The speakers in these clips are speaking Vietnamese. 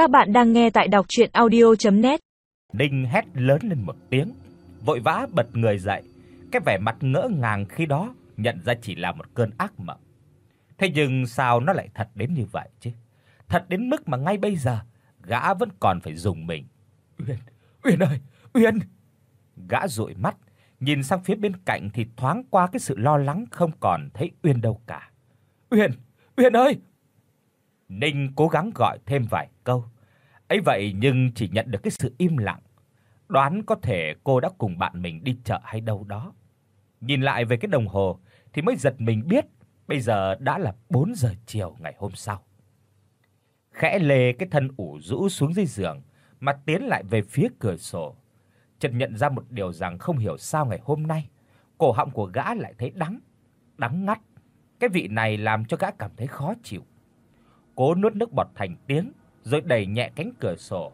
Các bạn đang nghe tại đọc audio net Đinh hét lớn lên một tiếng, vội vã bật người dậy, cái vẻ mặt ngỡ ngàng khi đó nhận ra chỉ là một cơn ác mộng. Thế nhưng sao nó lại thật đến như vậy chứ? Thật đến mức mà ngay bây giờ gã vẫn còn phải dùng mình. Uyên, Uyên ơi, Uyên. Gã dụi mắt, nhìn sang phía bên cạnh thì thoáng qua cái sự lo lắng không còn thấy Uyên đâu cả. Uyên, Uyên ơi. Ninh cố gắng gọi thêm vài câu. Ấy vậy nhưng chỉ nhận được cái sự im lặng. Đoán có thể cô đã cùng bạn mình đi chợ hay đâu đó. Nhìn lại về cái đồng hồ thì mới giật mình biết bây giờ đã là 4 giờ chiều ngày hôm sau. Khẽ lê cái thân ủ rũ xuống dưới giường, mà tiến lại về phía cửa sổ. Chợt nhận ra một điều rằng không hiểu sao ngày hôm nay, cổ họng của gã lại thấy đắng, đắng ngắt. Cái vị này làm cho gã cảm thấy khó chịu. Cố nuốt nước bọt thành tiếng, rồi đẩy nhẹ cánh cửa sổ.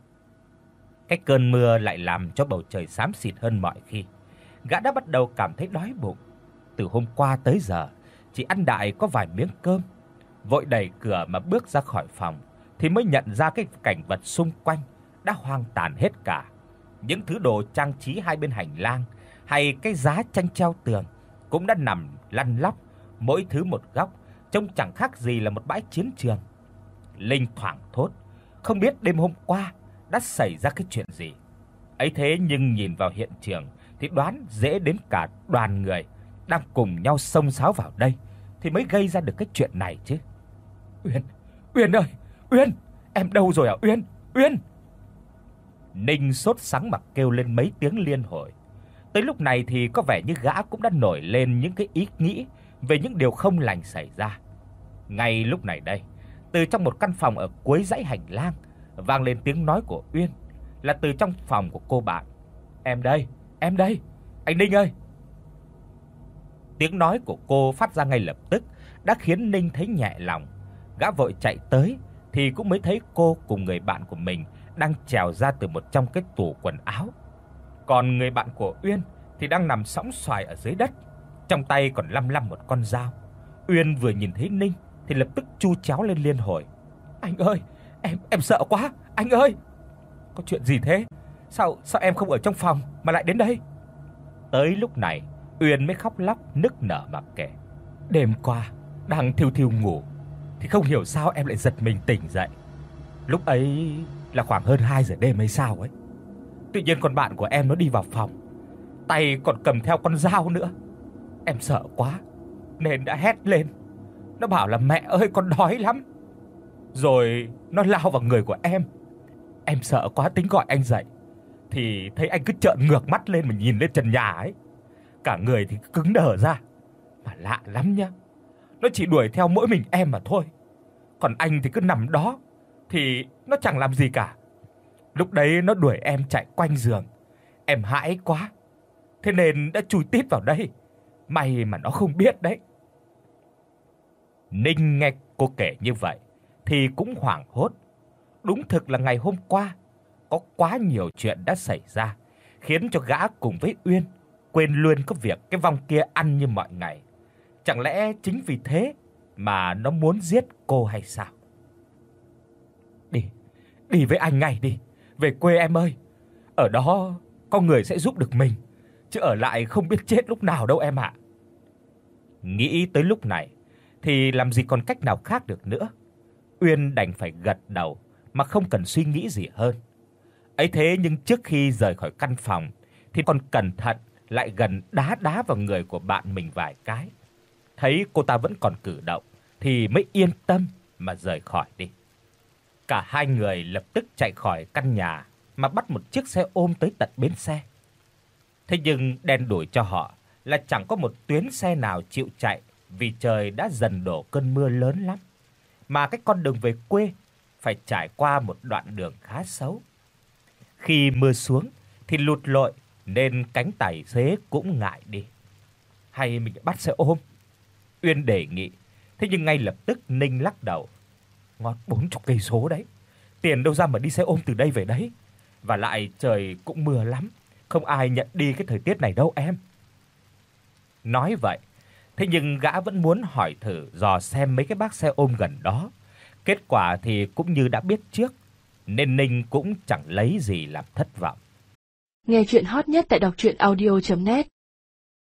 Cái cơn mưa lại làm cho bầu trời xám xịt hơn mọi khi. Gã đã bắt đầu cảm thấy đói bụng. Từ hôm qua tới giờ, chỉ ăn đại có vài miếng cơm. Vội đẩy cửa mà bước ra khỏi phòng thì mới nhận ra cái cảnh vật xung quanh đã hoang tàn hết cả. Những thứ đồ trang trí hai bên hành lang hay cái giá tranh treo tường cũng đã nằm lăn lóc, mỗi thứ một góc, trông chẳng khác gì là một bãi chiến trường. Linh thoảng thốt, không biết đêm hôm qua đã xảy ra cái chuyện gì. Ấy thế nhưng nhìn vào hiện trường thì đoán dễ đến cả đoàn người đang cùng nhau xông xáo vào đây thì mới gây ra được cái chuyện này chứ. Uyên, Uyên ơi, Uyên, em đâu rồi à Uyên? Uyên. Ninh sốt sắng mà kêu lên mấy tiếng liên hồi. Tới lúc này thì có vẻ như gã cũng đã nổi lên những cái ý nghĩ về những điều không lành xảy ra. Ngay lúc này đây, từ trong một căn phòng ở cuối dãy hành lang vang lên tiếng nói của Uyên, là từ trong phòng của cô bạn. "Em đây, em đây, anh Ninh ơi." Tiếng nói của cô phát ra ngay lập tức đã khiến Ninh thấy nhẹ lòng. Gã vội chạy tới thì cũng mới thấy cô cùng người bạn của mình đang trèo ra từ một trong cái tủ quần áo. Còn người bạn của Uyên thì đang nằm sõng xoài ở dưới đất, trong tay còn lăm lăm một con dao. Uyên vừa nhìn thấy Ninh thì lập tức chu cháo lên liên hồi. "Anh ơi, em em sợ quá, anh ơi." "Có chuyện gì thế? Sao sao em không ở trong phòng mà lại đến đây?" Tới lúc này, Uyên mới khóc lóc nức nở mà kể. "Đêm qua, đang thiêu thiêu ngủ thì không hiểu sao em lại giật mình tỉnh dậy. Lúc ấy là khoảng hơn 2 giờ đêm hay sao ấy. Tự nhiên con bạn của em nó đi vào phòng, tay còn cầm theo con dao nữa. Em sợ quá nên đã hét lên. Nó bảo là mẹ ơi, con đói lắm. Rồi nó lao vào người của em. Em sợ quá, tính gọi anh dậy thì thấy anh cứ trợn ngược mắt lên mà nhìn lên trần nhà ấy. Cả người thì cứng đờ ra. Mà lạ lắm nhá. Nó chỉ đuổi theo mỗi mình em mà thôi. Còn anh thì cứ nằm đó thì nó chẳng làm gì cả. Lúc đấy nó đuổi em chạy quanh giường. Em hãi quá. Thế nên đã chui tít vào đây. May mà nó không biết đấy. Ninh nghe cô kể như vậy thì cũng hoảng hốt. Đúng thực là ngày hôm qua có quá nhiều chuyện đã xảy ra, khiến cho gã cùng với Uyên quên luôn có việc cái vong kia ăn như mọi ngày. Chẳng lẽ chính vì thế mà nó muốn giết cô hay sao? Đi, đi với anh ngay đi, về quê em ơi. Ở đó có người sẽ giúp được mình, chứ ở lại không biết chết lúc nào đâu em ạ. Nghĩ tới lúc này thì làm gì còn cách nào khác được nữa. Uyên đành phải gật đầu, mà không cần suy nghĩ gì hơn. Ấy thế nhưng trước khi rời khỏi căn phòng, thì còn cẩn thận lại gần đá đá vào người của bạn mình vài cái. Thấy cô ta vẫn còn cử động, thì mới yên tâm mà rời khỏi đi. Cả hai người lập tức chạy khỏi căn nhà mà bắt một chiếc xe ôm tới tận bến xe. Thế nhưng đen đuổi cho họ là chẳng có một tuyến xe nào chịu chạy vì trời đã dần đổ cơn mưa lớn lắm. Mà cái con đường về quê phải trải qua một đoạn đường khá xấu. Khi mưa xuống thì lụt lội nên cánh tài xế cũng ngại đi. Hay mình bắt xe ôm? Uyên đề nghị. Thế nhưng ngay lập tức Ninh lắc đầu. Ngót 40 cây số đấy. Tiền đâu ra mà đi xe ôm từ đây về đấy. Và lại trời cũng mưa lắm, không ai nhận đi cái thời tiết này đâu em. Nói vậy, thế nhưng gã vẫn muốn hỏi thử dò xem mấy cái bác xe ôm gần đó. Kết quả thì cũng như đã biết trước, nên Ninh cũng chẳng lấy gì làm thất vọng. Nghe truyện hot nhất tại doctruyenaudio.net